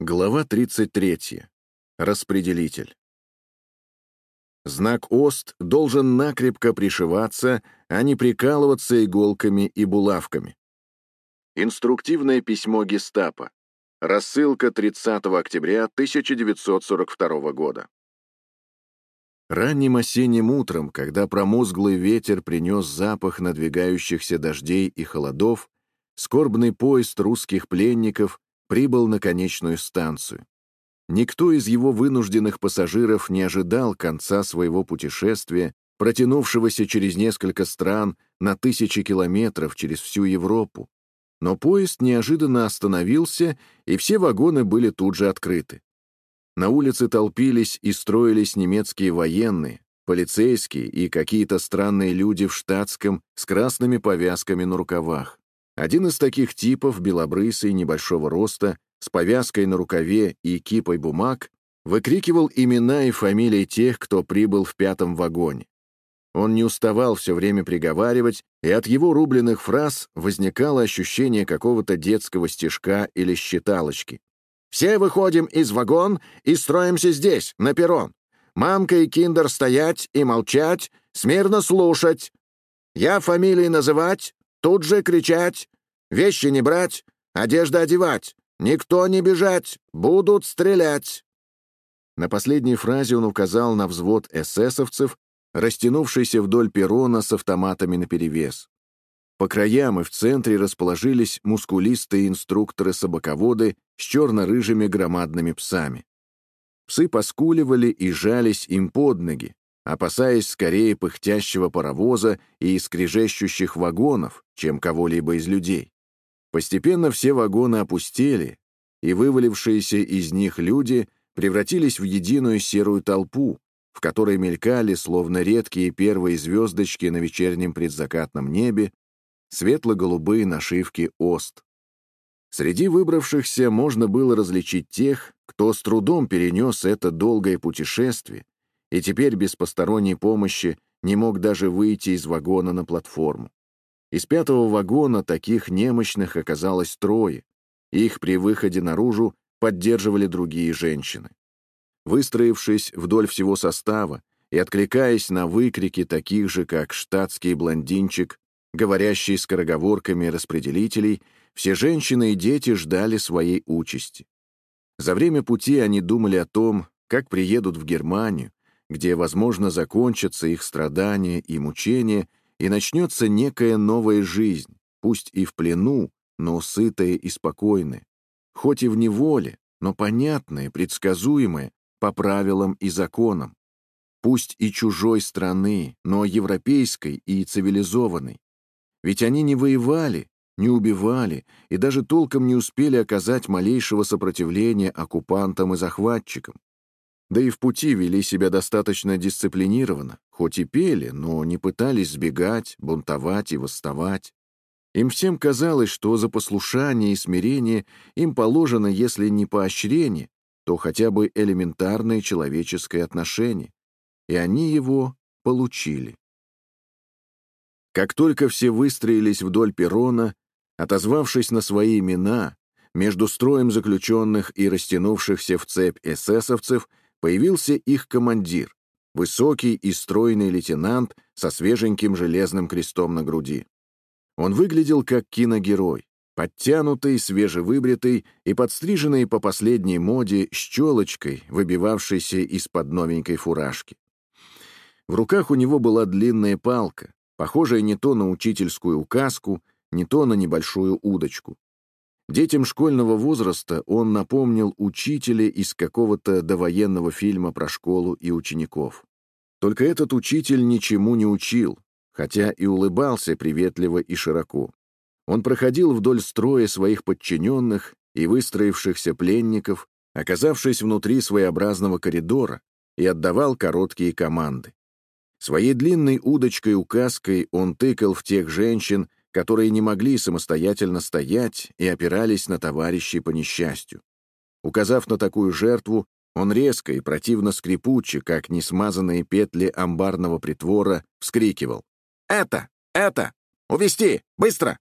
Глава 33. Распределитель. Знак ОСТ должен накрепко пришиваться, а не прикалываться иголками и булавками. Инструктивное письмо гестапо. Рассылка 30 октября 1942 года. Ранним осенним утром, когда промозглый ветер принес запах надвигающихся дождей и холодов, скорбный поезд русских пленников прибыл на конечную станцию. Никто из его вынужденных пассажиров не ожидал конца своего путешествия, протянувшегося через несколько стран на тысячи километров через всю Европу. Но поезд неожиданно остановился, и все вагоны были тут же открыты. На улице толпились и строились немецкие военные, полицейские и какие-то странные люди в штатском с красными повязками на рукавах. Один из таких типов, белобрысый, небольшого роста, с повязкой на рукаве и кипой бумаг, выкрикивал имена и фамилии тех, кто прибыл в пятом вагоне. Он не уставал все время приговаривать, и от его рубленых фраз возникало ощущение какого-то детского стишка или считалочки. «Все выходим из вагон и строимся здесь, на перрон. Мамка и киндер стоять и молчать, смирно слушать. Я фамилии называть, Тут же кричать, вещи не брать, одежда одевать, никто не бежать, будут стрелять. На последней фразе он указал на взвод эсэсовцев, растянувшийся вдоль перрона с автоматами наперевес. По краям и в центре расположились мускулистые инструкторы-собаководы с черно-рыжими громадными псами. Псы поскуливали и жались им под ноги, опасаясь скорее пыхтящего паровоза и скрежещущих вагонов, чем кого-либо из людей. Постепенно все вагоны опустели, и вывалившиеся из них люди превратились в единую серую толпу, в которой мелькали, словно редкие первые звездочки на вечернем предзакатном небе, светло-голубые нашивки «Ост». Среди выбравшихся можно было различить тех, кто с трудом перенес это долгое путешествие и теперь без посторонней помощи не мог даже выйти из вагона на платформу. Из пятого вагона таких немощных оказалось трое, их при выходе наружу поддерживали другие женщины. Выстроившись вдоль всего состава и откликаясь на выкрики таких же, как штатский блондинчик, говорящий скороговорками распределителей, все женщины и дети ждали своей участи. За время пути они думали о том, как приедут в Германию, где, возможно, закончатся их страдания и мучения, и начнется некая новая жизнь, пусть и в плену, но сытая и спокойная, хоть и в неволе, но понятная, предсказуемая, по правилам и законам, пусть и чужой страны, но европейской и цивилизованной. Ведь они не воевали, не убивали и даже толком не успели оказать малейшего сопротивления оккупантам и захватчикам. Да и в пути вели себя достаточно дисциплинированно, хоть и пели, но не пытались сбегать, бунтовать и восставать. Им всем казалось, что за послушание и смирение им положено, если не поощрение, то хотя бы элементарное человеческое отношение. И они его получили. Как только все выстроились вдоль перрона, отозвавшись на свои имена, между строем заключенных и растянувшихся в цепь эсэсовцев появился их командир, высокий и стройный лейтенант со свеженьким железным крестом на груди. Он выглядел как киногерой, подтянутый, свежевыбритый и подстриженный по последней моде с челочкой, выбивавшейся из-под новенькой фуражки. В руках у него была длинная палка, похожая не то на учительскую указку, не то на небольшую удочку. Детям школьного возраста он напомнил учителя из какого-то довоенного фильма про школу и учеников. Только этот учитель ничему не учил, хотя и улыбался приветливо и широко. Он проходил вдоль строя своих подчиненных и выстроившихся пленников, оказавшись внутри своеобразного коридора, и отдавал короткие команды. Своей длинной удочкой-указкой он тыкал в тех женщин, которые не могли самостоятельно стоять и опирались на товарищей по несчастью. Указав на такую жертву, он резко и противно скрипуче, как несмазанные петли амбарного притвора, вскрикивал. «Это! Это! Увести! Быстро!»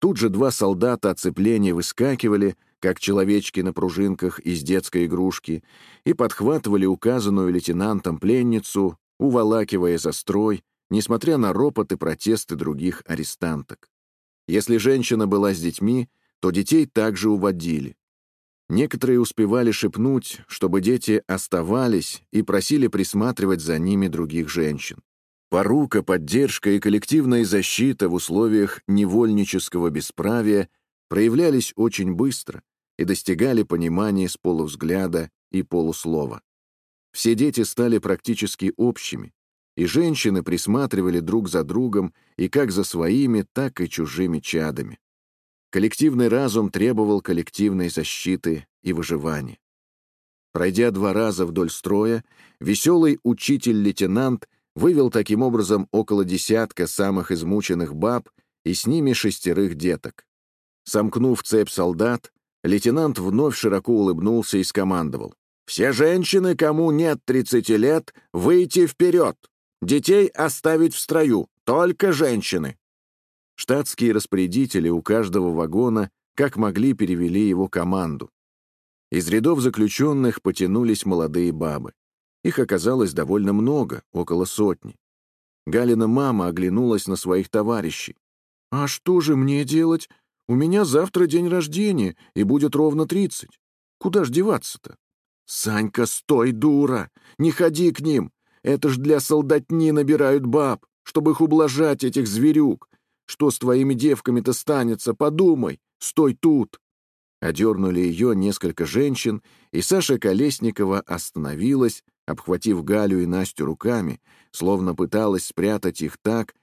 Тут же два солдата оцепления выскакивали, как человечки на пружинках из детской игрушки, и подхватывали указанную лейтенантом пленницу, уволакивая за строй, несмотря на ропот и протесты других арестанток. Если женщина была с детьми, то детей также уводили. Некоторые успевали шепнуть, чтобы дети оставались и просили присматривать за ними других женщин. Порука, поддержка и коллективная защита в условиях невольнического бесправия проявлялись очень быстро и достигали понимания с полувзгляда и полуслова. Все дети стали практически общими, и женщины присматривали друг за другом и как за своими, так и чужими чадами. Коллективный разум требовал коллективной защиты и выживания. Пройдя два раза вдоль строя, веселый учитель-лейтенант вывел таким образом около десятка самых измученных баб и с ними шестерых деток. Сомкнув цепь солдат, лейтенант вновь широко улыбнулся и скомандовал. «Все женщины, кому нет 30 лет, выйти вперед! Детей оставить в строю, только женщины!» Штатские распорядители у каждого вагона как могли перевели его команду. Из рядов заключенных потянулись молодые бабы. Их оказалось довольно много, около сотни. Галина мама оглянулась на своих товарищей. «А что же мне делать? У меня завтра день рождения, и будет ровно тридцать. Куда ж деваться-то?» «Санька, стой, дура! Не ходи к ним! Это ж для солдатни набирают баб, чтобы их ублажать, этих зверюк. Что с твоими девками-то станется? Подумай! Стой тут!» Одернули ее несколько женщин, и Саша Колесникова остановилась, обхватив Галю и Настю руками, словно пыталась спрятать их так,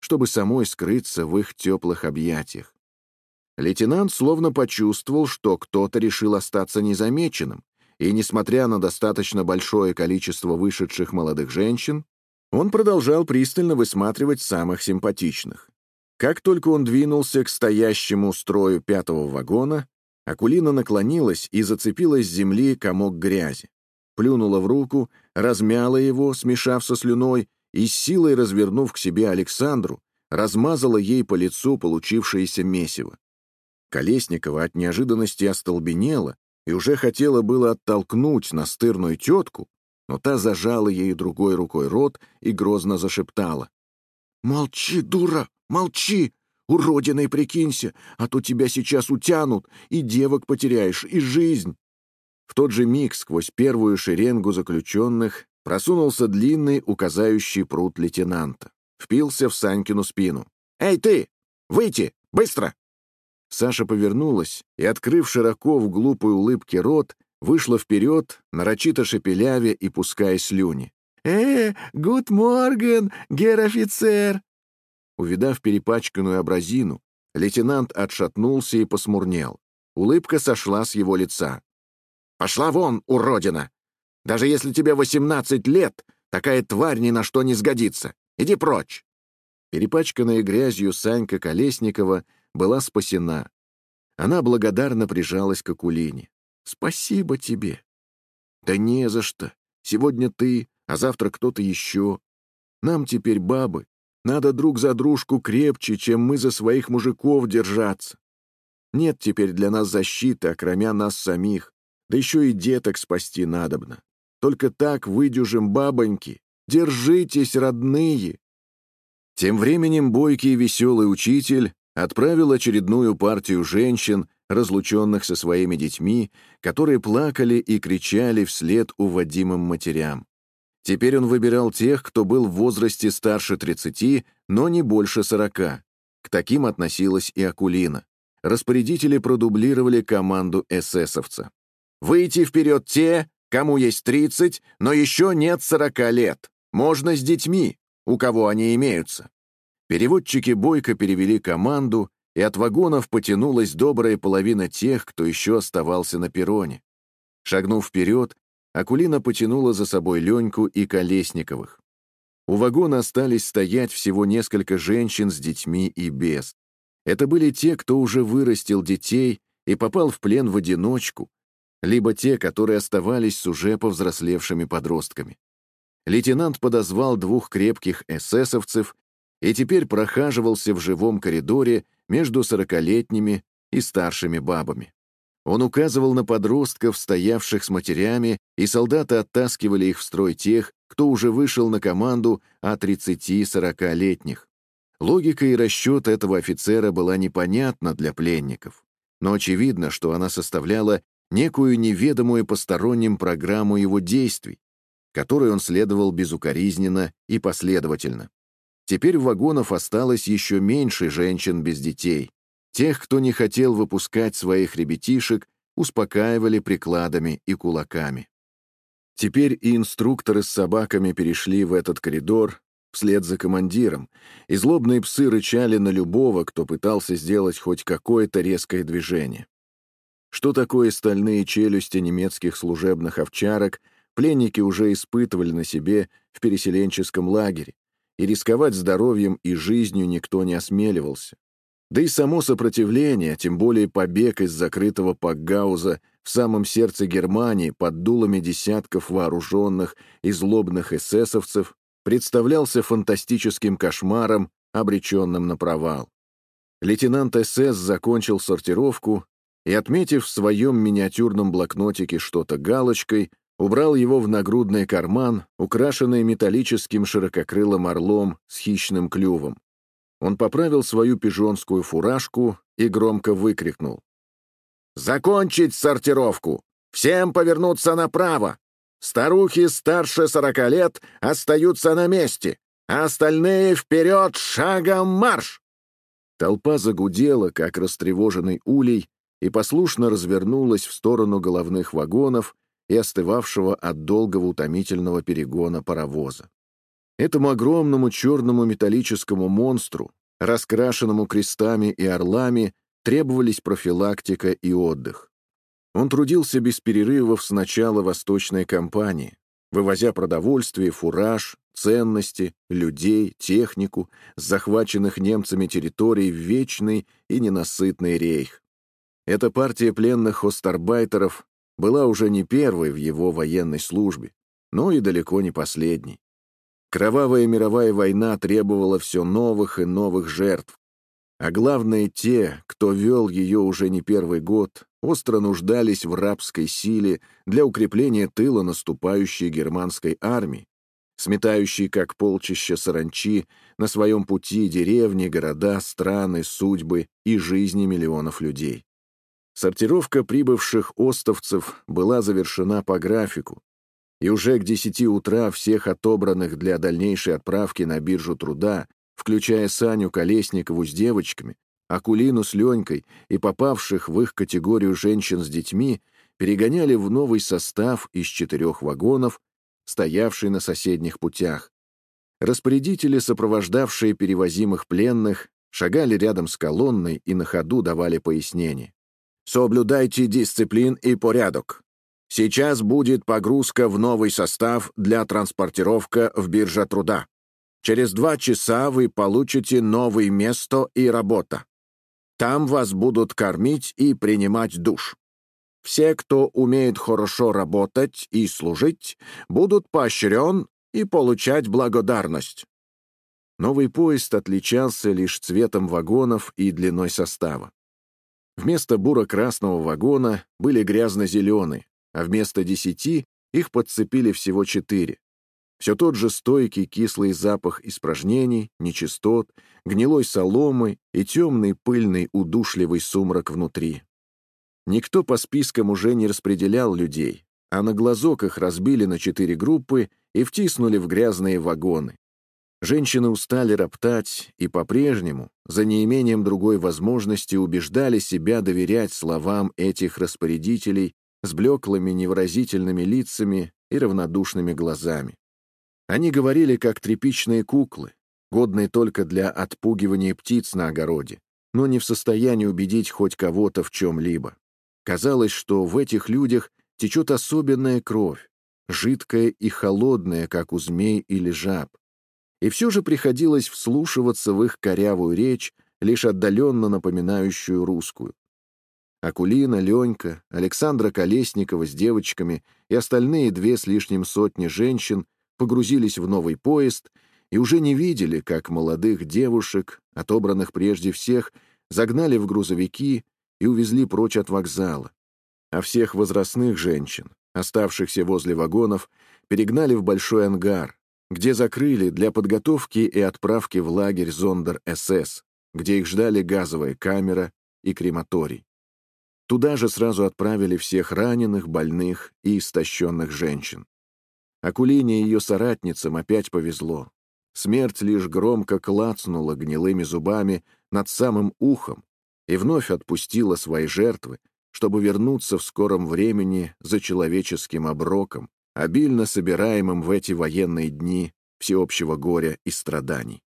чтобы самой скрыться в их теплых объятиях. Лейтенант словно почувствовал, что кто-то решил остаться незамеченным, и, несмотря на достаточно большое количество вышедших молодых женщин, он продолжал пристально высматривать самых симпатичных. Как только он двинулся к стоящему строю пятого вагона, Акулина наклонилась и зацепила с земли комок грязи плюнула в руку, размяла его, смешав со слюной, и силой развернув к себе Александру, размазала ей по лицу получившееся месиво. Колесникова от неожиданности остолбенела и уже хотела было оттолкнуть настырную тетку, но та зажала ей другой рукой рот и грозно зашептала. «Молчи, дура, молчи! Уродиной прикинься, а то тебя сейчас утянут, и девок потеряешь, и жизнь!» В тот же миг сквозь первую шеренгу заключенных просунулся длинный указающий пруд лейтенанта. Впился в Санькину спину. «Эй, ты! Выйти! Быстро!» Саша повернулась и, открыв широко в глупой улыбке рот, вышла вперед, нарочито шепелявя и пуская слюни. «Э, гуд морген, гер-офицер!» Увидав перепачканную абразину, лейтенант отшатнулся и посмурнел. Улыбка сошла с его лица. Пошла вон, уродина! Даже если тебе восемнадцать лет, такая тварь ни на что не сгодится. Иди прочь!» Перепачканная грязью Санька Колесникова была спасена. Она благодарно прижалась к Акулине. «Спасибо тебе!» «Да не за что. Сегодня ты, а завтра кто-то еще. Нам теперь бабы. Надо друг за дружку крепче, чем мы за своих мужиков держаться. Нет теперь для нас защиты, окромя нас самих. Да еще и деток спасти надобно. Только так выдюжим бабоньки. Держитесь, родные!» Тем временем бойкий и веселый учитель отправил очередную партию женщин, разлученных со своими детьми, которые плакали и кричали вслед уводимым матерям. Теперь он выбирал тех, кто был в возрасте старше 30, но не больше 40. К таким относилась и Акулина. Распорядители продублировали команду эсэсовца. Выйти вперед те, кому есть 30, но еще нет 40 лет. Можно с детьми, у кого они имеются. Переводчики бойко перевели команду, и от вагонов потянулась добрая половина тех, кто еще оставался на перроне. Шагнув вперед, Акулина потянула за собой Леньку и Колесниковых. У вагона остались стоять всего несколько женщин с детьми и без. Это были те, кто уже вырастил детей и попал в плен в одиночку, либо те, которые оставались с уже повзрослевшими подростками. Лейтенант подозвал двух крепких эсэсовцев и теперь прохаживался в живом коридоре между сорокалетними и старшими бабами. Он указывал на подростков, стоявших с матерями, и солдаты оттаскивали их в строй тех, кто уже вышел на команду о 30-40-летних. Логика и расчет этого офицера была непонятна для пленников, но очевидно, что она составляла некую неведомую посторонним программу его действий, которой он следовал безукоризненно и последовательно. Теперь в вагонах осталось еще меньше женщин без детей. Тех, кто не хотел выпускать своих ребятишек, успокаивали прикладами и кулаками. Теперь и инструкторы с собаками перешли в этот коридор вслед за командиром, и злобные псы рычали на любого, кто пытался сделать хоть какое-то резкое движение. Что такое стальные челюсти немецких служебных овчарок, пленники уже испытывали на себе в переселенческом лагере, и рисковать здоровьем и жизнью никто не осмеливался. Да и само сопротивление, тем более побег из закрытого Пакгауза в самом сердце Германии под дулами десятков вооруженных и злобных эсэсовцев, представлялся фантастическим кошмаром, обреченным на провал. Лейтенант СС закончил сортировку и, отметив в своем миниатюрном блокнотике что-то галочкой, убрал его в нагрудный карман, украшенный металлическим ширококрылым орлом с хищным клювом. Он поправил свою пижонскую фуражку и громко выкрикнул. «Закончить сортировку! Всем повернуться направо! Старухи старше сорока лет остаются на месте, а остальные вперед шагом марш!» Толпа загудела, как растревоженный улей, и послушно развернулась в сторону головных вагонов и остывавшего от долгого утомительного перегона паровоза. Этому огромному черному металлическому монстру, раскрашенному крестами и орлами, требовались профилактика и отдых. Он трудился без перерывов с начала Восточной кампании, вывозя продовольствие, фураж, ценности, людей, технику с захваченных немцами территорий в вечный и ненасытный рейх. Эта партия пленных остарбайтеров была уже не первой в его военной службе, но и далеко не последней. Кровавая мировая война требовала все новых и новых жертв. А главное, те, кто вел ее уже не первый год, остро нуждались в рабской силе для укрепления тыла наступающей германской армии, сметающей как полчища саранчи на своем пути деревни, города, страны, судьбы и жизни миллионов людей. Сортировка прибывших остовцев была завершена по графику, и уже к десяти утра всех отобранных для дальнейшей отправки на биржу труда, включая Саню Колесникову с девочками, Акулину с Ленькой и попавших в их категорию женщин с детьми, перегоняли в новый состав из четырех вагонов, стоявший на соседних путях. Распорядители, сопровождавшие перевозимых пленных, шагали рядом с колонной и на ходу давали пояснения. «Соблюдайте дисциплин и порядок. Сейчас будет погрузка в новый состав для транспортировка в биржа труда. Через два часа вы получите новое место и работа. Там вас будут кормить и принимать душ. Все, кто умеет хорошо работать и служить, будут поощрен и получать благодарность. Новый поезд отличался лишь цветом вагонов и длиной состава. Вместо буро-красного вагона были грязно-зеленые, а вместо десяти их подцепили всего четыре. Все тот же стойкий кислый запах испражнений, нечистот, гнилой соломы и темный пыльный удушливый сумрак внутри. Никто по спискам уже не распределял людей, а на глазок их разбили на четыре группы и втиснули в грязные вагоны. Женщины устали роптать и по-прежнему, за неимением другой возможности, убеждали себя доверять словам этих распорядителей с блеклыми невыразительными лицами и равнодушными глазами. Они говорили, как тряпичные куклы, годные только для отпугивания птиц на огороде, но не в состоянии убедить хоть кого-то в чем-либо. Казалось, что в этих людях течет особенная кровь, жидкая и холодная, как у змей или жаб. И все же приходилось вслушиваться в их корявую речь, лишь отдаленно напоминающую русскую. Акулина, Ленька, Александра Колесникова с девочками и остальные две с лишним сотни женщин погрузились в новый поезд и уже не видели, как молодых девушек, отобранных прежде всех, загнали в грузовики и увезли прочь от вокзала, а всех возрастных женщин, оставшихся возле вагонов, перегнали в большой ангар, где закрыли для подготовки и отправки в лагерь Зондер-СС, где их ждали газовая камера и крематорий. Туда же сразу отправили всех раненых, больных и истощенных женщин. Акулине и ее соратницам опять повезло. Смерть лишь громко клацнула гнилыми зубами над самым ухом и вновь отпустила свои жертвы, чтобы вернуться в скором времени за человеческим оброком, обильно собираемым в эти военные дни всеобщего горя и страданий.